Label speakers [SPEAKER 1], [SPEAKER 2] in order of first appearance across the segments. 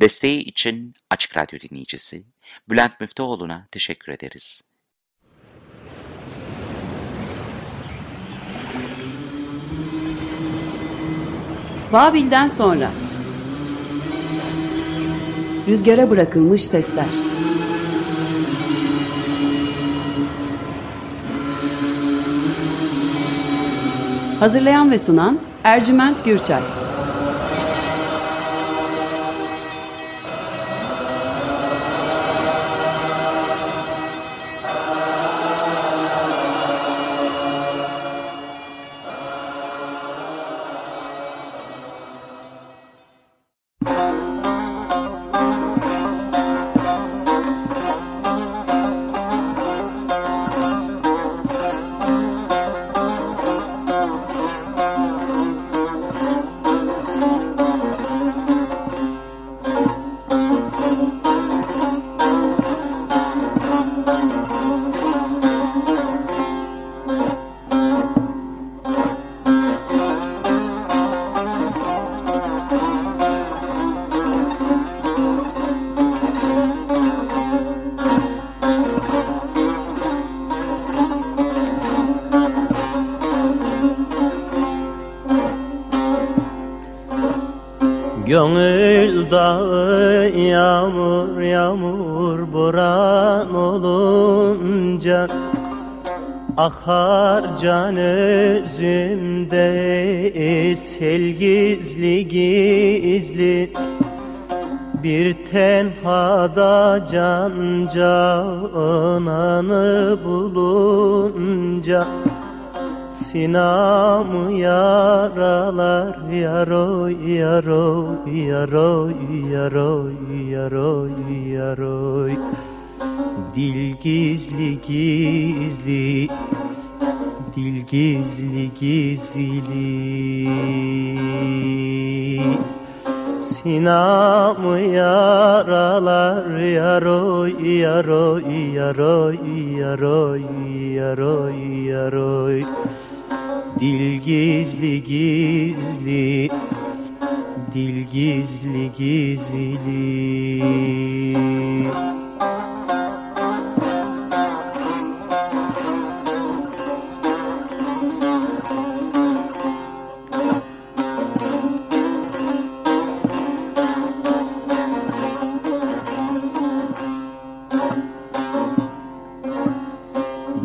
[SPEAKER 1] Desteği için Açık Radyo dinleyicisi Bülent Müftüoğlu'na teşekkür ederiz.
[SPEAKER 2] Babil'den sonra. Rüzgara bırakılmış sesler. Hazırlayan ve sunan Ercüment Gürçay
[SPEAKER 3] tenhada can cananı bulunca. Sinamı yaralar yaroy yaroy yaroy yaroy yaroy yaroy. Dil gizli gizli Dil gizli gizli Sinamı yaralar? Yaroy yaroy yaroy yaroy yaroy yaroy Dil gizli gizli. Dil gizli gizli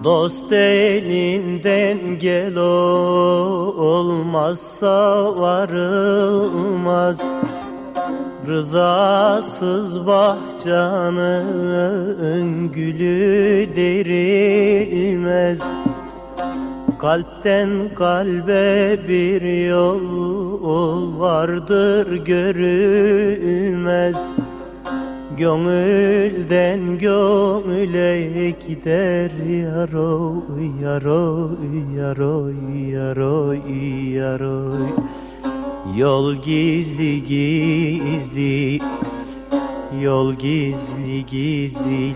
[SPEAKER 3] Dost elinden gel olmazsa varılmaz. Rızasız bahçanın gülü derilmez. Kalpten kalbe bir yol vardır görülmez Gönülden gönüle gider yaroy yaroy yaroy yaroy yaroy. Yol gizli gizli Yol gizli gizli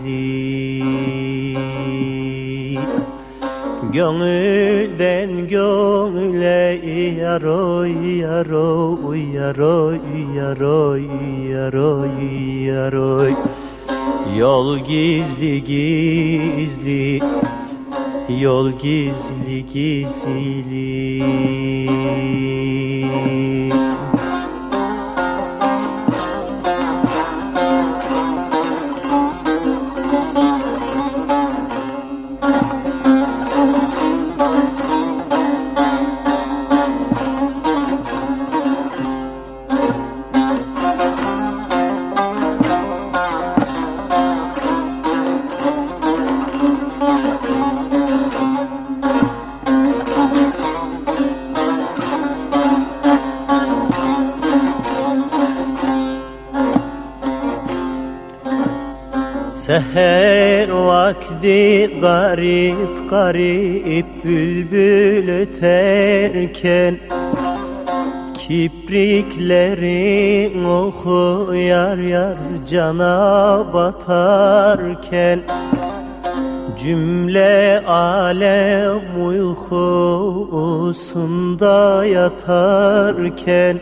[SPEAKER 3] Gönülden gönüle yaroy yaroy yaroy yaroy yaroy yaroy Yol gizli gizli Yol gizli gizli garip bülbül öterken Kipriklerin oku yar yar cana batarken Cümle alem uykusunda yatarken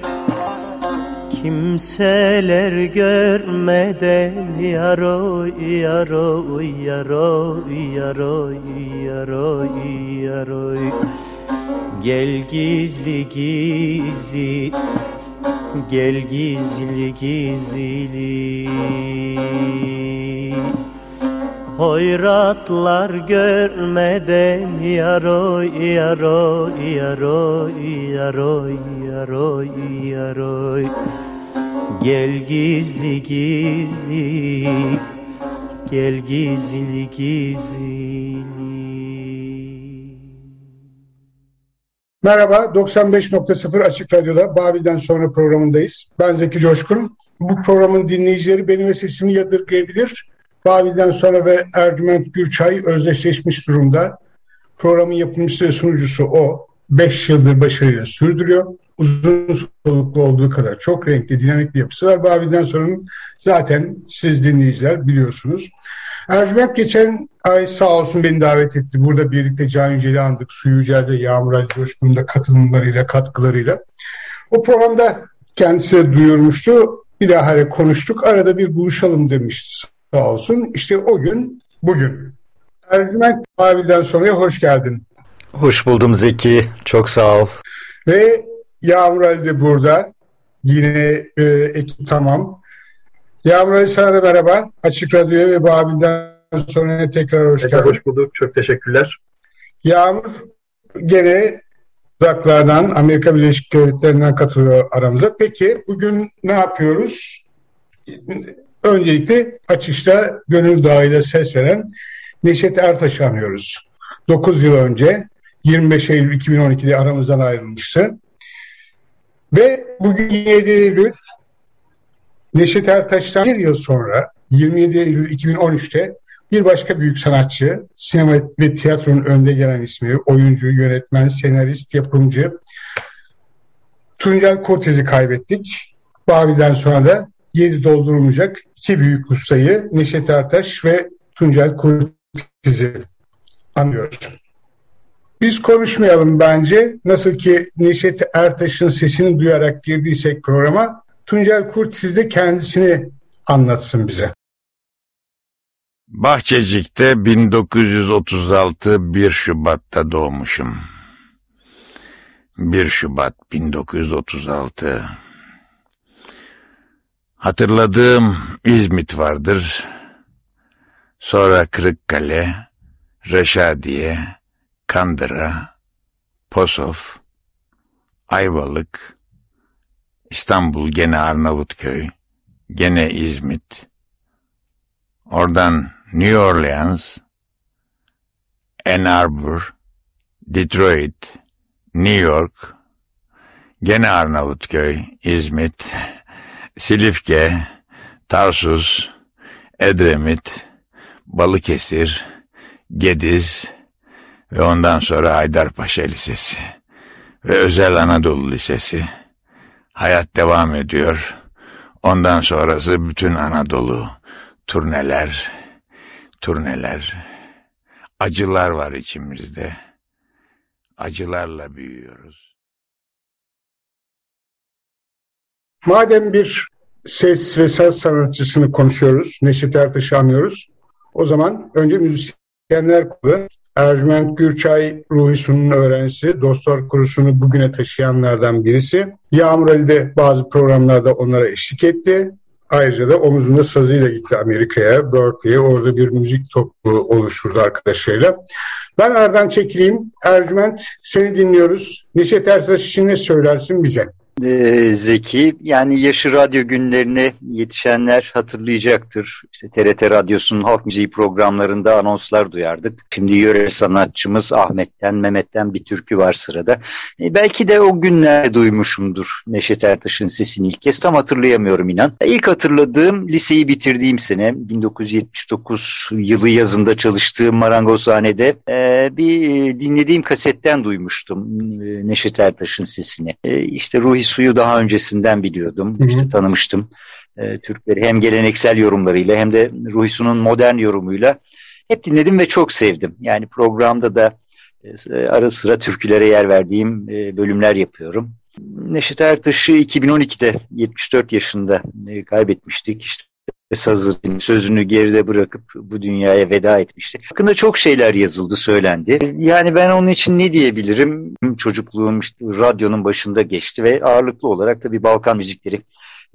[SPEAKER 3] Kimseler görmeden yaroy yaroy yaroy yaroy yaroy yaroy. Gel gizli gizli Gel gizli gizli Hoyratlar görmeden yaroy yaroy yaroy yaroy yaroy yaroy Gel gizli gizli Gel gizli gizli
[SPEAKER 4] Merhaba, 95.0 Açık Radyo'da Babil'den sonra programındayız. Ben Zeki Coşkun. Bu programın dinleyicileri benim ve sesimi yadırgayabilir. Babil'den sonra ve Ercüment Gürçay özdeşleşmiş durumda. Programın yapımcısı ve sunucusu o. 5 yıldır başarıyla sürdürüyor. Uzun soluklu olduğu kadar çok renkli, dinamik bir yapısı var. Babil'den sonranın zaten siz dinleyiciler biliyorsunuz. Ercüment geçen ay sağ olsun beni davet etti. Burada birlikte Can Yücel'i andık. Su Yücel'de Yağmur Ali Coşkun'un da katılımlarıyla, katkılarıyla. O programda kendisi duyurmuştu. Bir daha konuştuk. Arada bir buluşalım demişti sağ olsun. İşte o gün bugün. Ercüment Babil'den sonra hoş geldin.
[SPEAKER 5] Hoş buldum Zeki. Çok sağ ol.
[SPEAKER 4] Ve Yağmur Ali de burada. Yine e, ekip tamam. Yağmur Ali sana da merhaba. Açık Radyo'ya ve Babil'den sonra tekrar hoş geldin.
[SPEAKER 5] Hoş bulduk. Çok teşekkürler.
[SPEAKER 4] Yağmur gene uzaklardan Amerika Birleşik Devletleri'nden katılıyor aramıza. Peki bugün ne yapıyoruz? Öncelikle açışta Gönül Dağı'yla ses veren Neşet Ertaş'ı anıyoruz. 9 yıl önce 25 Eylül 2012'de aramızdan ayrılmıştı. Ve bugün 27 Eylül Neşet Ertaş'tan bir yıl sonra 27 Eylül 2013'te bir başka büyük sanatçı, sinema ve tiyatronun önde gelen ismi, oyuncu, yönetmen, senarist, yapımcı Tuncel Kortez'i kaybettik. Babil'den sonra da yedi doldurulmayacak iki büyük ustayı Neşet Ertaş ve Tuncel Kortez'i anlıyoruz. Biz konuşmayalım bence. Nasıl ki Neşet Ertaş'ın sesini duyarak girdiysek programa, Tuncel Kurtiz de kendisini anlatsın bize.
[SPEAKER 6] Bahçecik'te 1936 1 Şubat'ta doğmuşum. 1 Şubat 1936. Hatırladığım İzmit vardır. Sonra Kırıkkale, Reşadiye, Kandıra, Posof, Ayvalık, İstanbul gene Arnavutköy, gene İzmit. Oradan New Orleans, Ann Arbor, Detroit, New York, gene Arnavutköy, İzmit, Silifke, Tarsus, Edremit, Balıkesir, Gediz ve ondan sonra Haydarpaşa Lisesi ve Özel Anadolu Lisesi. Hayat devam ediyor. Ondan sonrası bütün Anadolu, turneler, turneler, acılar var içimizde. Acılarla büyüyoruz.
[SPEAKER 4] Madem bir ses ve saz sanatçısını konuşuyoruz, Neşet Ertaş'ı anlıyoruz. O zaman önce müzisyenler kolu Ercüment Gürçay Ruhi Sunu'nun öğrencisi, Dostlar Kurusu'nu bugüne taşıyanlardan birisi. Yağmur Ali de bazı programlarda onlara eşlik etti. Ayrıca da omuzunda sazıyla gitti Amerika'ya, Berkeley'e. Orada bir müzik topluluğu oluşturdu arkadaşlarıyla. Ben aradan çekileyim. Ercüment seni dinliyoruz. Neşet Ertaş için ne söylersin bize?
[SPEAKER 5] Ee, Zeki, yani yaşı radyo günlerine yetişenler hatırlayacaktır. İşte TRT Radyosu'nun halk müziği programlarında anonslar duyardık. Şimdi yöre sanatçımız Ahmet'ten, Mehmet'ten bir türkü var sırada. E, belki de o günlerde duymuşumdur Neşet Ertaş'ın sesini ilk kez. Tam hatırlayamıyorum inan. İlk hatırladığım liseyi bitirdiğim sene 1979 yılı yazında çalıştığım marangozhanede e, bir dinlediğim kasetten duymuştum e, Neşet Ertaş'ın sesini. E, işte Ruhi Suyu daha öncesinden biliyordum. İşte tanımıştım. E, Türkleri hem geleneksel yorumlarıyla hem de Ruhi Su'nun modern yorumuyla hep dinledim ve çok sevdim. Yani programda da e, ara sıra türkülere yer verdiğim e, bölümler yapıyorum. Neşet Ertaş'ı 2012'de 74 yaşında e, kaybetmiştik. İşte sazın sözünü geride bırakıp bu dünyaya veda etmişti. Hakkında çok şeyler yazıldı, söylendi. Yani ben onun için ne diyebilirim? Çocukluğum işte radyonun başında geçti ve ağırlıklı olarak tabii Balkan müzikleri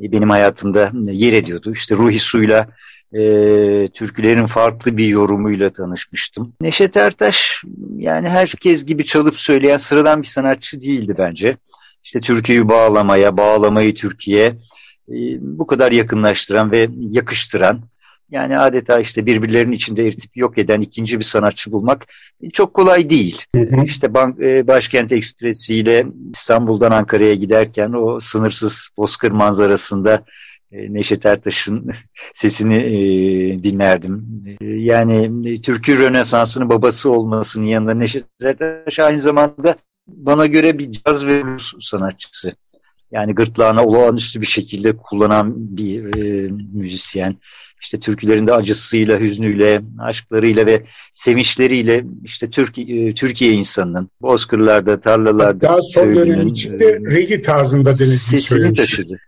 [SPEAKER 5] e, benim hayatımda yer ediyordu. İşte Ruhi Su'yla e, türkülerin farklı bir yorumuyla tanışmıştım. Neşet Ertaş yani herkes gibi çalıp söyleyen sıradan bir sanatçı değildi bence. İşte türküyü bağlamaya, bağlamayı Türkiye bu kadar yakınlaştıran ve yakıştıran yani adeta işte birbirlerinin içinde eritip yok eden ikinci bir sanatçı bulmak çok kolay değil. Hı hı. İşte bank, e, Başkent Ekspresi ile İstanbul'dan Ankara'ya giderken o sınırsız bozkır manzarasında e, Neşet Ertaş'ın sesini e, dinlerdim. E, yani e, Türkü Rönesansı'nın babası olmasının yanında Neşet Ertaş aynı zamanda bana göre bir caz ve sanatçısı. Yani gırtlağına olağanüstü bir şekilde kullanan bir e, müzisyen. İşte türkülerinde acısıyla, hüznüyle, aşklarıyla ve sevinçleriyle işte Türk, e, Türkiye insanının bozkırlarda, tarlalarda,
[SPEAKER 4] daha son dönem içinde e, reggae tarzında denediğini
[SPEAKER 5] sesini taşıdı.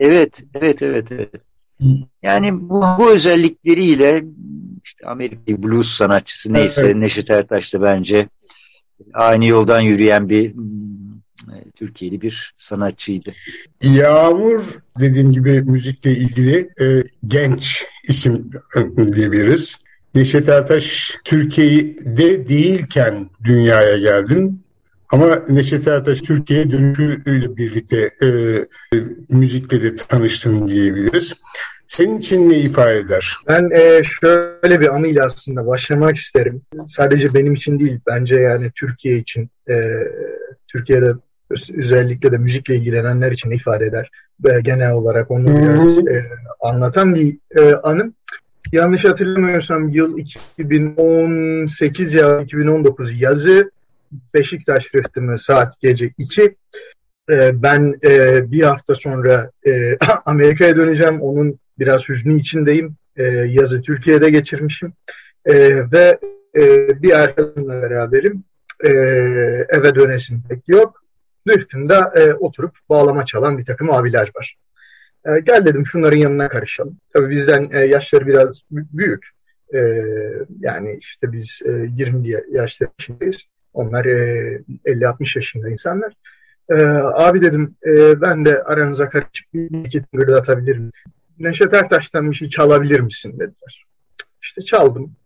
[SPEAKER 5] Evet, evet, evet, evet. Yani bu, bu özellikleriyle işte Amerika blues sanatçısı neyse evet. Neşet Ertaş da bence aynı yoldan yürüyen bir Türkiye'li bir sanatçıydı.
[SPEAKER 4] Yağmur dediğim gibi müzikle ilgili e, genç isim diyebiliriz. Neşet Ertaş Türkiye'de değilken dünyaya geldin. Ama Neşet Ertaş Türkiye dönüşüyle birlikte e, müzikle de tanıştın diyebiliriz. Senin için ne ifade eder?
[SPEAKER 7] Ben e, şöyle bir anıyla aslında başlamak isterim. Sadece benim için değil, bence yani Türkiye için, e, Türkiye'de özellikle de müzikle ilgilenenler için ifade eder. Ve genel olarak onu biraz e, anlatan bir e, anım. Yanlış hatırlamıyorsam yıl 2018 ya 2019 yazı Beşiktaş rıhtımı saat gece 2. Ee, ben e, bir hafta sonra e, Amerika'ya döneceğim. Onun biraz hüznü içindeyim. E, yazı Türkiye'de geçirmişim. E, ve e, bir arkadaşımla beraberim. E, eve dönesim pek yok. Rıhtımda e, oturup bağlama çalan bir takım abiler var. E, gel dedim şunların yanına karışalım. Tabii bizden e, yaşları biraz büyük. E, yani işte biz e, 20 yaşlar. Onlar e, 50-60 yaşında insanlar. E, abi dedim e, ben de aranıza karışıp bir iki tıngırda atabilirim. Neşet Ertaş'tan bir şey çalabilir misin dediler. İşte çaldım.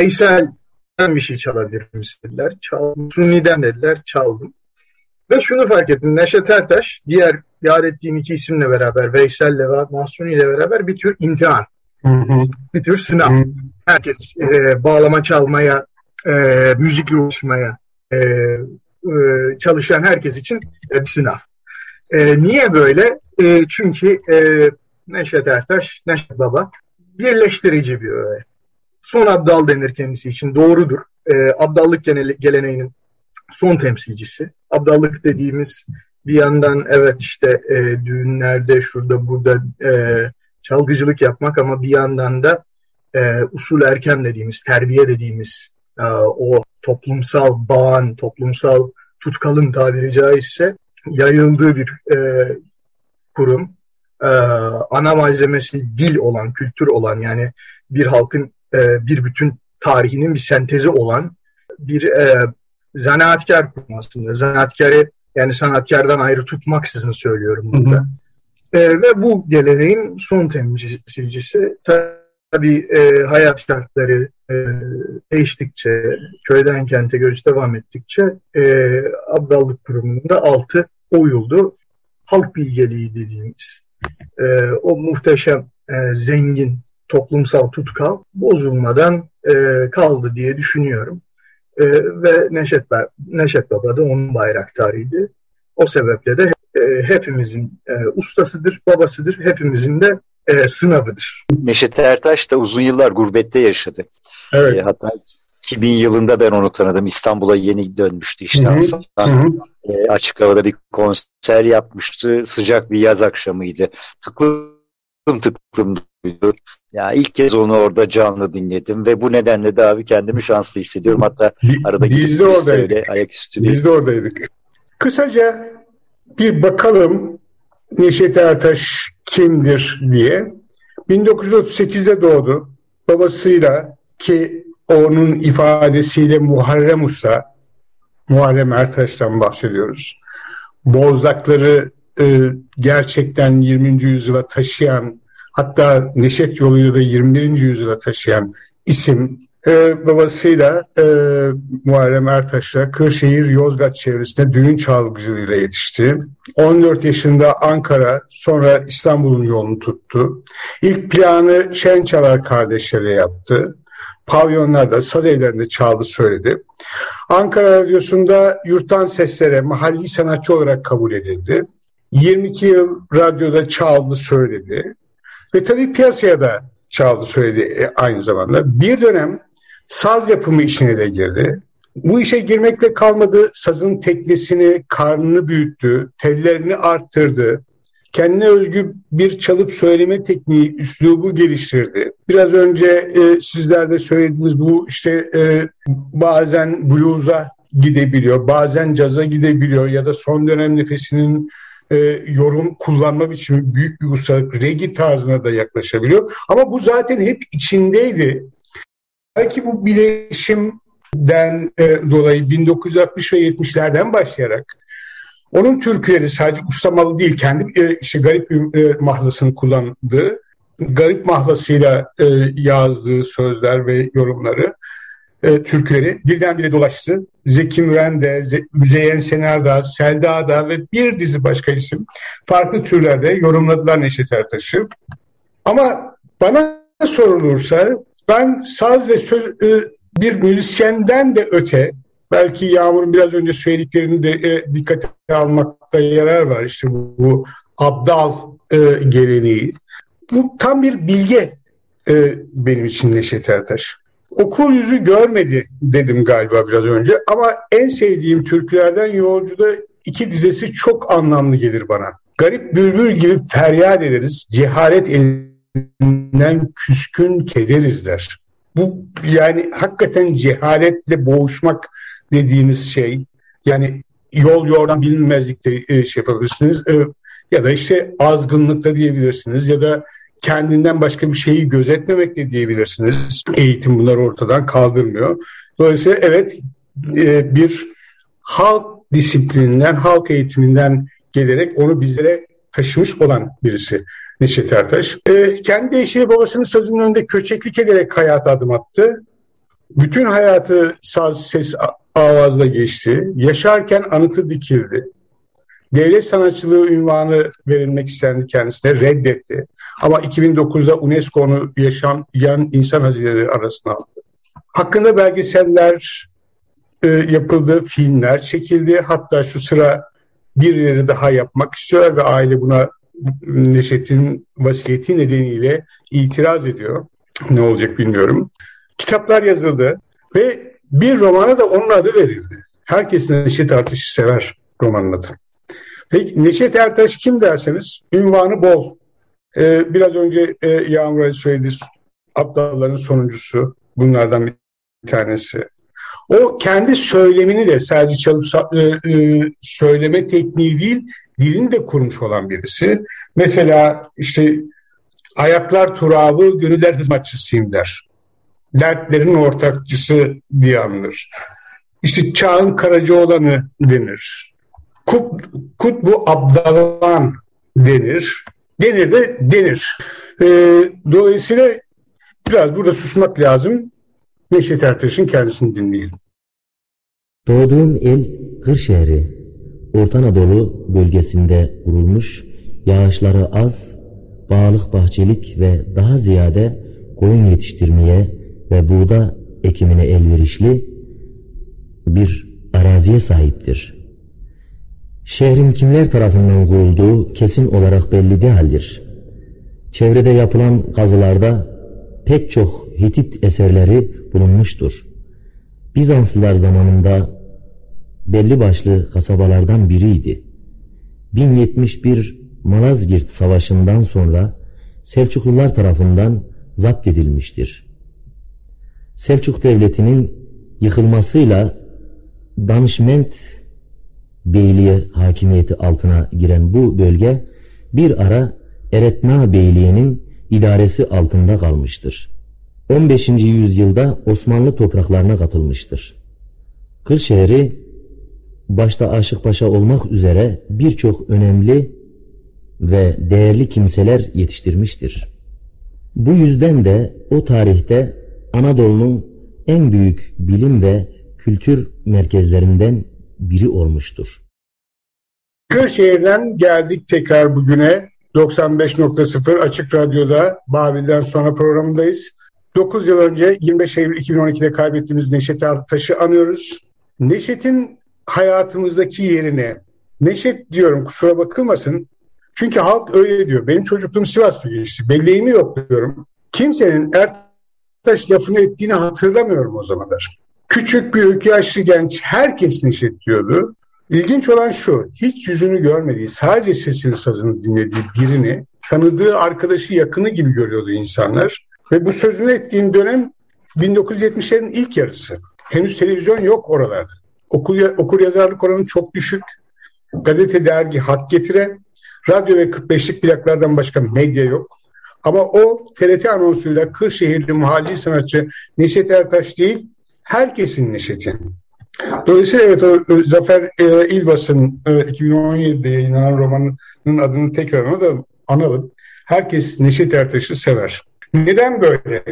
[SPEAKER 7] Veysel'den bir şey çalabilir misin dediler. Çaldım. Suni'den dediler. Çaldım. Ve şunu fark ettim. Neşet Ertaş diğer yad ettiğim iki isimle beraber Veysel'le ve Mahsuni ile beraber bir tür imtihan. Hı hı. Bir tür sınav. Hı. Herkes e, bağlama çalmaya, e, müzikle uğraşmaya, e, e, çalışan herkes için bir sınav. E, niye böyle? E, çünkü e, Neşet Ertaş, Neşet Baba birleştirici bir öğe. Son abdal denir kendisi için. Doğrudur. E, abdallık geleneğinin son temsilcisi. Abdallık dediğimiz bir yandan evet işte e, düğünlerde şurada burada e, çalgıcılık yapmak ama bir yandan da e, usul erken dediğimiz, terbiye dediğimiz e, o toplumsal bağın, toplumsal tutkalın tabiri caizse yayıldığı bir e, kurum. E, ana malzemesi dil olan, kültür olan yani bir halkın e, bir bütün tarihinin bir sentezi olan bir e, zanaatkar kurum aslında. Zanaatkarı yani sanatkardan ayrı tutmaksızın söylüyorum burada. Hı hı. E, ve bu geleneğin son temsilcisi tabii e, hayat şartları, e, değiştikçe, köyden kente göç devam ettikçe e, abdallık kurumunda altı oyuldu. Halk bilgeliği dediğimiz e, o muhteşem, e, zengin toplumsal tutkal bozulmadan e, kaldı diye düşünüyorum. E, ve Neşet, Neşet Baba da onun bayraktarıydı. O sebeple de e, hepimizin e, ustasıdır, babasıdır, hepimizin de e, sınavıdır.
[SPEAKER 5] Neşet Ertaş da uzun yıllar gurbette yaşadı. Evet. E, hatta 2000 yılında ben onu tanıdım. İstanbul'a yeni dönmüştü işte. Hı hı. E, açık havada bir konser yapmıştı. Sıcak bir yaz akşamıydı. Tıklım tıklım duydu. Ya ilk kez onu orada canlı dinledim ve bu nedenle de abi kendimi şanslı hissediyorum. Hatta arada
[SPEAKER 4] biz de oradaydık. Ayaküstü Biz de oradaydık. Kısaca bir bakalım Neşet Ertaş kimdir diye. 1938'de doğdu. Babasıyla ki onun ifadesiyle Muharrem Usta, Muharrem Ertaş'tan bahsediyoruz. Bozdakları e, gerçekten 20. yüzyıla taşıyan, hatta Neşet yoluyla da 21. yüzyıla taşıyan isim e, babasıyla e, Muharrem Ertaş'la Kırşehir Yozgat çevresinde düğün çalgıcılığıyla yetişti. 14 yaşında Ankara sonra İstanbul'un yolunu tuttu. İlk planı Şen Çalar kardeşleri yaptı. Pavyonlarda, saz evlerinde çaldı söyledi. Ankara Radyosu'nda yurttan seslere mahalli sanatçı olarak kabul edildi. 22 yıl radyoda çaldı söyledi. Ve tabii piyasaya da çaldı söyledi e, aynı zamanda. Bir dönem saz yapımı işine de girdi. Bu işe girmekle kalmadı. Sazın teknesini, karnını büyüttü, tellerini arttırdı. Kendine özgü bir çalıp söyleme tekniği, üslubu geliştirdi. Biraz önce e, sizler de söylediğiniz bu işte e, bazen blues'a gidebiliyor, bazen caza gidebiliyor ya da son dönem nefesinin e, yorum kullanma biçimi büyük bir ustalık, regi tarzına da yaklaşabiliyor. Ama bu zaten hep içindeydi. Belki bu bileşimden e, dolayı 1960 ve 70'lerden başlayarak onun türküleri sadece ustamalı değil, kendi e, işte garip e, mahlasını kullandığı, garip mahlasıyla e, yazdığı sözler ve yorumları, e, türküleri dilden dile dolaştı. Zeki Müren de, Müzeyyen Sener da, Selda da ve bir dizi başka isim farklı türlerde yorumladılar Neşet Ertaş'ı. Ama bana sorulursa ben saz ve söz, e, bir müzisyenden de öte belki Yağmur'un biraz önce söylediklerini de e, dikkate almakta yarar var. İşte bu, bu abdal e, geleneği. Bu tam bir bilge e, benim için Neşet Ertaş. Okul yüzü görmedi dedim galiba biraz önce ama en sevdiğim türkülerden Yolcu'da iki dizesi çok anlamlı gelir bana. Garip bülbül gibi feryat ederiz, cehalet elinden küskün kederiz der. Bu yani hakikaten cehaletle boğuşmak dediğimiz şey yani yol yordan bilinmezlikte e, şey yapabilirsiniz e, ya da işte azgınlıkta diyebilirsiniz ya da kendinden başka bir şeyi gözetmemek de diyebilirsiniz. Eğitim bunları ortadan kaldırmıyor. Dolayısıyla evet e, bir halk disiplininden, halk eğitiminden gelerek onu bizlere taşımış olan birisi Neşet Ertaş. E, kendi eşiyle babasının sazının önünde köçeklik ederek hayata adım attı. Bütün hayatı saz, ses, avazla geçti. Yaşarken anıtı dikildi. Devlet sanatçılığı ünvanı verilmek istendi kendisine, reddetti. Ama 2009'da UNESCO onu yaşayan insan hazineleri arasına aldı. Hakkında belgeseller e, yapıldı, filmler çekildi. Hatta şu sıra bir yeri daha yapmak istiyorlar ve aile buna Neşet'in vasiyeti nedeniyle itiraz ediyor. Ne olacak bilmiyorum. Kitaplar yazıldı ve bir romana da onun adı verildi. Herkes Neşet Ertaş'ı sever romanın adı. Peki Neşet Ertaş kim derseniz ünvanı bol. Ee, biraz önce e, Yağmur söyledi aptalların sonuncusu bunlardan bir tanesi. O kendi söylemini de sadece çalıp e, e, söyleme tekniği değil, dilini de kurmuş olan birisi. Mesela işte ayaklar turabı, gönüller hizmetçisiyim der. Dertlerin ortakçısı diye anılır. İşte çağın olanı denir. Kut, kutbu abdalan denir. Denir de denir. E, dolayısıyla biraz burada susmak lazım. Neşet Ertaş'ın kendisini dinleyelim.
[SPEAKER 8] Doğduğum il Kırşehri, Orta Anadolu bölgesinde kurulmuş, yağışları az, bağlık bahçelik ve daha ziyade koyun yetiştirmeye ve buğda ekimine elverişli bir araziye sahiptir. Şehrin kimler tarafından kurulduğu kesin olarak belli değildir. Çevrede yapılan kazılarda pek çok Hitit eserleri bulunmuştur. Bizanslılar zamanında belli başlı kasabalardan biriydi. 1071 Malazgirt Savaşı'ndan sonra Selçuklular tarafından zapt edilmiştir. Selçuk Devleti'nin yıkılmasıyla Danışment beyliğe hakimiyeti altına giren bu bölge bir ara Eretna Beyliği'nin idaresi altında kalmıştır. 15. yüzyılda Osmanlı topraklarına katılmıştır. Kırşehir'i başta Aşık Paşa olmak üzere birçok önemli ve değerli kimseler yetiştirmiştir. Bu yüzden de o tarihte Anadolu'nun en büyük bilim ve kültür merkezlerinden biri olmuştur.
[SPEAKER 4] Kırşehir'den geldik tekrar bugüne. 95.0 Açık Radyo'da Babil'den sonra programındayız. 9 yıl önce 25 Eylül 2012'de kaybettiğimiz Neşet Ertaş'ı anıyoruz. Neşet'in hayatımızdaki yerini, Neşet diyorum kusura bakılmasın. Çünkü halk öyle diyor. Benim çocukluğum Sivas'ta geçti. Belleğimi yok diyorum. Kimsenin Ertaş lafını ettiğini hatırlamıyorum o zamanlar. Küçük öykü yaşlı genç herkes Neşet diyordu. İlginç olan şu, hiç yüzünü görmediği, sadece sesini sazını dinlediği birini, tanıdığı arkadaşı yakını gibi görüyordu insanlar. Ve bu sözünü ettiğim dönem 1970'lerin ilk yarısı. Henüz televizyon yok oralarda. Okul, okur yazarlık oranı çok düşük. Gazete, dergi, hat getire. Radyo ve 45'lik plaklardan başka medya yok. Ama o TRT anonsuyla Kırşehirli mahalli sanatçı Neşet Ertaş değil, herkesin Neşet'i. Dolayısıyla evet o Zafer e, İlbas'ın e, 2017'de yayınlanan romanının adını tekrar analım. analım. Herkes Neşet Ertaş'ı sever. Neden böyle?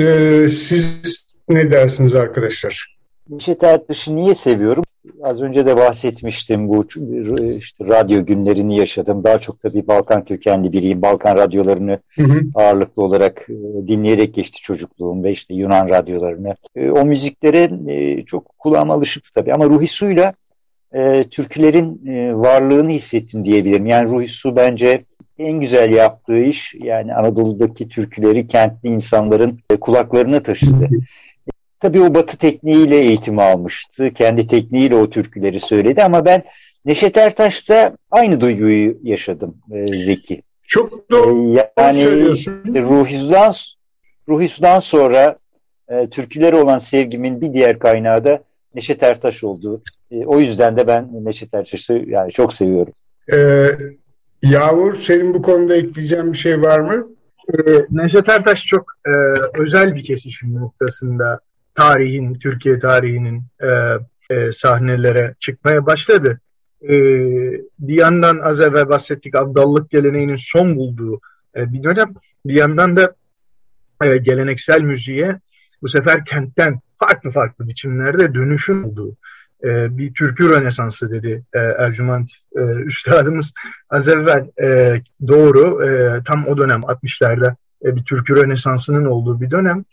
[SPEAKER 4] E, siz ne dersiniz arkadaşlar?
[SPEAKER 5] Neşet Ertaş'ı niye seviyorum? Az önce de bahsetmiştim bu işte radyo günlerini yaşadım. Daha çok da bir Balkan kökenli biriyim. Balkan radyolarını hı hı. ağırlıklı olarak e, dinleyerek geçti çocukluğum ve işte Yunan radyolarını. E, o müziklere e, çok kulağıma alışıktı tabii ama Ruhi Su'yla e, türkülerin e, varlığını hissettim diyebilirim. Yani Ruhi Su bence en güzel yaptığı iş yani Anadolu'daki türküleri kentli insanların e, kulaklarına taşıdı. Tabii o batı tekniğiyle eğitim almıştı. Kendi tekniğiyle o türküleri söyledi ama ben Neşet Ertaş'ta aynı duyguyu yaşadım e, Zeki.
[SPEAKER 4] Çok doğru
[SPEAKER 5] e, yani, söylüyorsun. Işte Ruhisu'dan, Ruhisu'dan sonra e, türkülere olan sevgimin bir diğer kaynağı da Neşet Ertaş oldu. E, o yüzden de ben Neşet Ertaş'ı yani çok seviyorum.
[SPEAKER 4] Ee, Yağmur senin bu konuda ekleyeceğin bir şey var mı?
[SPEAKER 7] Ee, Neşet Ertaş çok e, özel bir kesişim noktasında tarihin, Türkiye tarihinin e, e, sahnelere çıkmaya başladı. E, bir yandan az evvel bahsettik Abdallık geleneğinin son bulduğu e, bir dönem. Bir yandan da e, geleneksel müziğe bu sefer kentten farklı farklı biçimlerde dönüşüm olduğu e, bir türkü rönesansı dedi e, Ercüment e, üstadımız az evvel e, doğru e, tam o dönem 60'larda e, bir türkü rönesansının olduğu bir dönem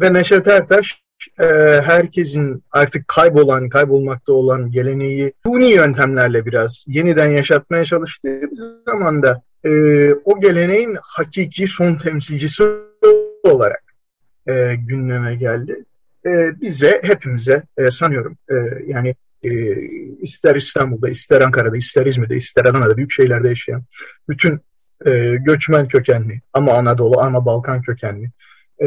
[SPEAKER 7] ve Neşet Ertaş e, herkesin artık kaybolan, kaybolmakta olan geleneği suni yöntemlerle biraz yeniden yaşatmaya çalıştığı zaman da e, o geleneğin hakiki son temsilcisi olarak e, gündeme geldi. E, bize, hepimize e, sanıyorum e, yani e, ister İstanbul'da, ister Ankara'da, ister İzmir'de, ister Adana'da büyük şehirlerde yaşayan bütün e, göçmen kökenli ama Anadolu ama Balkan kökenli e,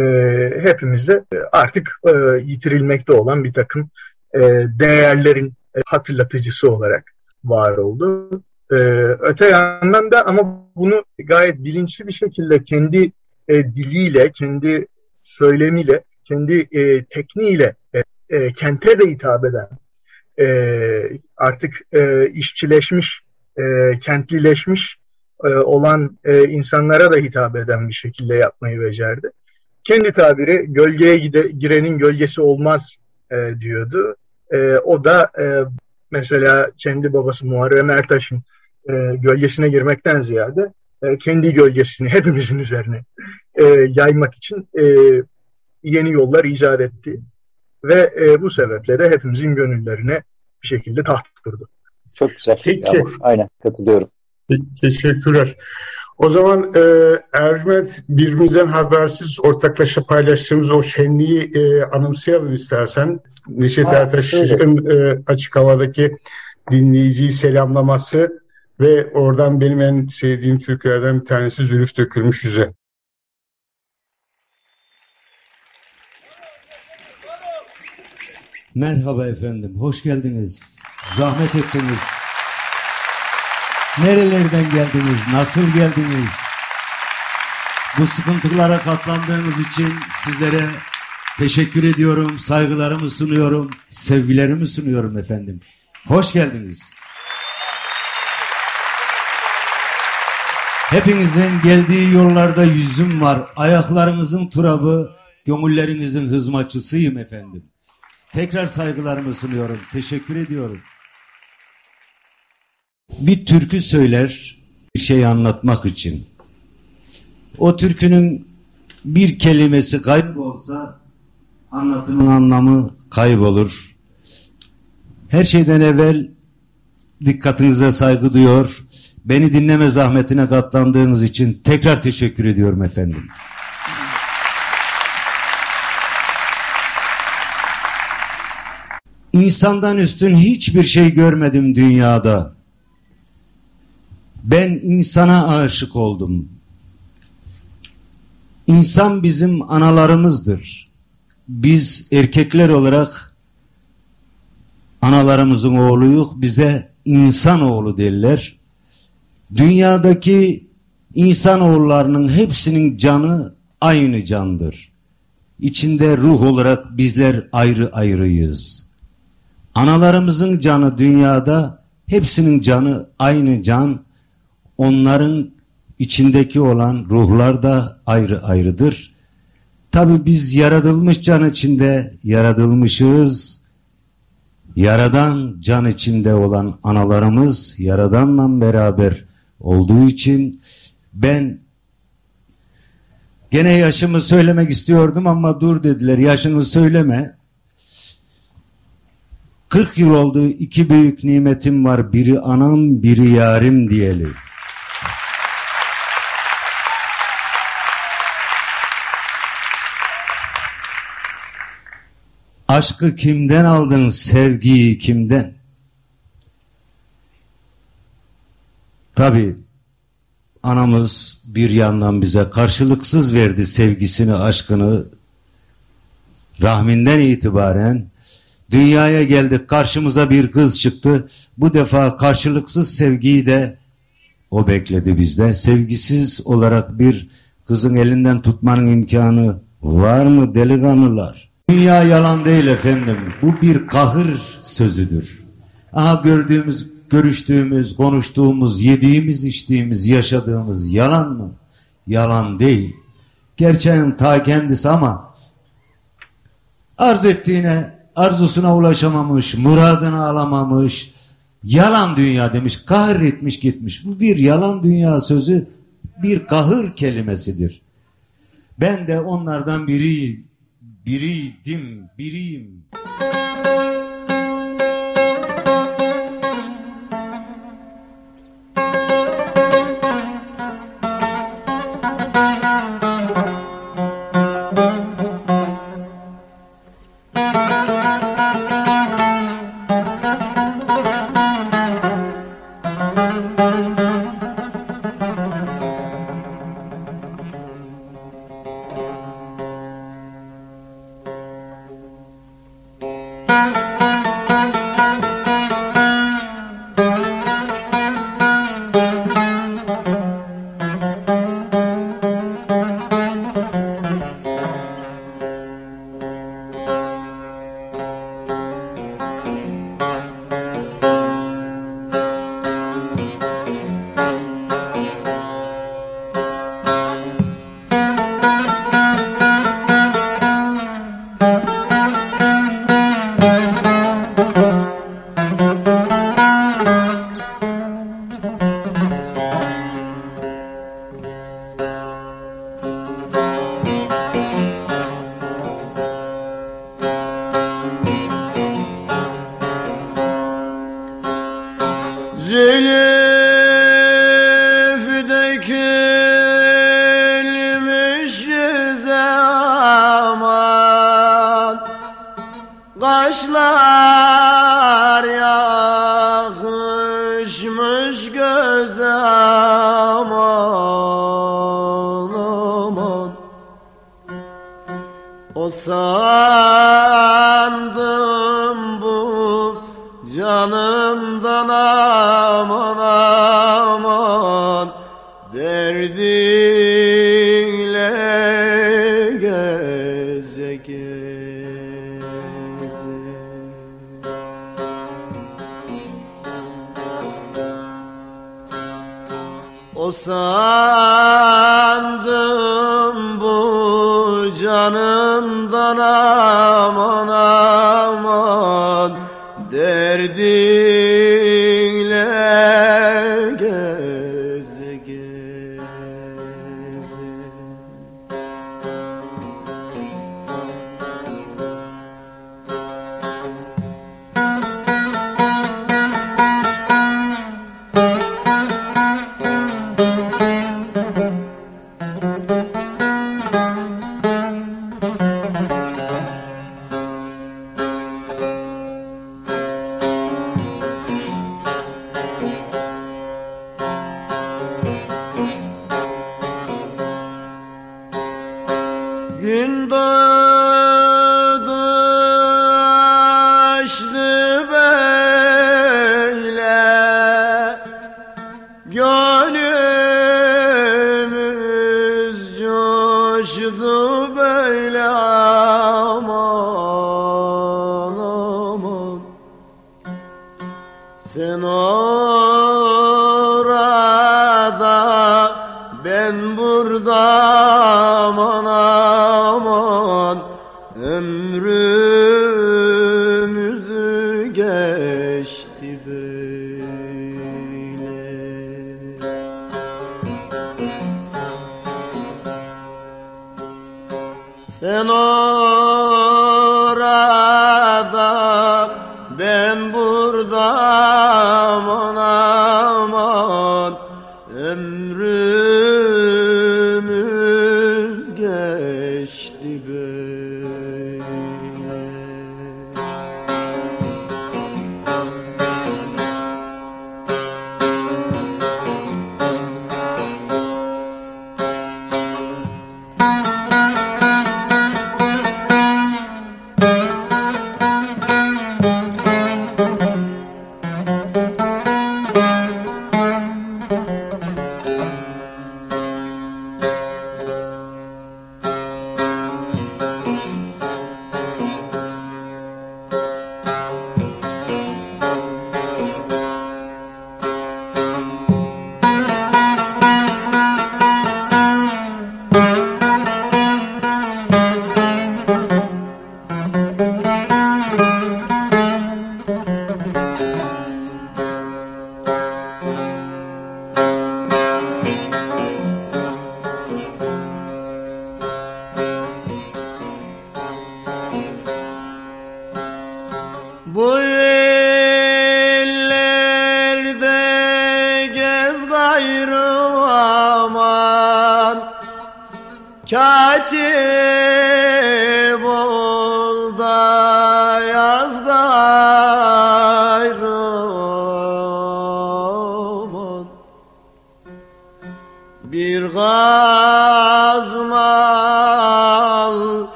[SPEAKER 7] hepimize artık e, yitirilmekte olan bir takım e, değerlerin e, hatırlatıcısı olarak var oldu. E, öte yandan da ama bunu gayet bilinçli bir şekilde kendi e, diliyle, kendi söylemiyle, kendi e, tekniğiyle e, e, kente de hitap eden e, artık e, işçileşmiş, e, kentlileşmiş e, olan e, insanlara da hitap eden bir şekilde yapmayı becerdi kendi tabiri gölgeye gide, girenin gölgesi olmaz e, diyordu. E, o da e, mesela kendi babası Muharrem Ertaş'ın e, gölgesine girmekten ziyade e, kendi gölgesini hepimizin üzerine e, yaymak için e, yeni yollar icat etti. Ve e, bu sebeple de hepimizin gönüllerine bir şekilde taht kurdu.
[SPEAKER 5] Çok güzel. Peki. Yağmur. Aynen katılıyorum.
[SPEAKER 4] Teşekkürler. O zaman e, Ercüment birbirimizden habersiz ortaklaşa paylaştığımız o şenliği e, anımsayalım istersen. Neşet Ertaş'ın e, açık havadaki dinleyiciyi selamlaması ve oradan benim en sevdiğim türkülerden bir tanesi Zülüf Dökülmüş Yüze.
[SPEAKER 9] Merhaba efendim, hoş geldiniz. Zahmet ettiniz. Nerelerden geldiniz? Nasıl geldiniz? Bu sıkıntılara katlandığınız için sizlere teşekkür ediyorum, saygılarımı sunuyorum, sevgilerimi sunuyorum efendim. Hoş geldiniz. Hepinizin geldiği yollarda yüzüm var. Ayaklarınızın turabı, gönüllerinizin hizmetçisiyim efendim. Tekrar saygılarımı sunuyorum. Teşekkür ediyorum. Bir türkü söyler bir şey anlatmak için. O türkünün bir kelimesi kaybolsa anlatımın anlamı kaybolur. Her şeyden evvel dikkatinize saygı duyuyor. Beni dinleme zahmetine katlandığınız için tekrar teşekkür ediyorum efendim. İnsandan üstün hiçbir şey görmedim dünyada. Ben insana aşık oldum. İnsan bizim analarımızdır. Biz erkekler olarak analarımızın oğluyuk. Bize insan oğlu derler. Dünyadaki insan oğullarının hepsinin canı aynı candır. İçinde ruh olarak bizler ayrı ayrıyız. Analarımızın canı dünyada hepsinin canı aynı can. Onların içindeki olan ruhlar da ayrı ayrıdır. Tabi biz yaratılmış can içinde yaratılmışız. Yaradan can içinde olan analarımız Yaradanla beraber olduğu için ben gene yaşımı söylemek istiyordum ama dur dediler yaşını söyleme. 40 yıl oldu iki büyük nimetim var biri anam biri yarim diyelim. Aşkı kimden aldın, sevgiyi kimden? Tabi anamız bir yandan bize karşılıksız verdi sevgisini, aşkını. Rahminden itibaren dünyaya geldik, karşımıza bir kız çıktı. Bu defa karşılıksız sevgiyi de o bekledi bizde. Sevgisiz olarak bir kızın elinden tutmanın imkanı var mı delikanlılar? Dünya yalan değil efendim. Bu bir kahır sözüdür. Aha gördüğümüz, görüştüğümüz, konuştuğumuz, yediğimiz, içtiğimiz, yaşadığımız yalan mı? Yalan değil. Gerçeğin ta kendisi ama arz ettiğine, arzusuna ulaşamamış, muradını alamamış, yalan dünya demiş, kahretmiş gitmiş. Bu bir yalan dünya sözü, bir kahır kelimesidir. Ben de onlardan biriyim biriydim, biriyim.
[SPEAKER 10] O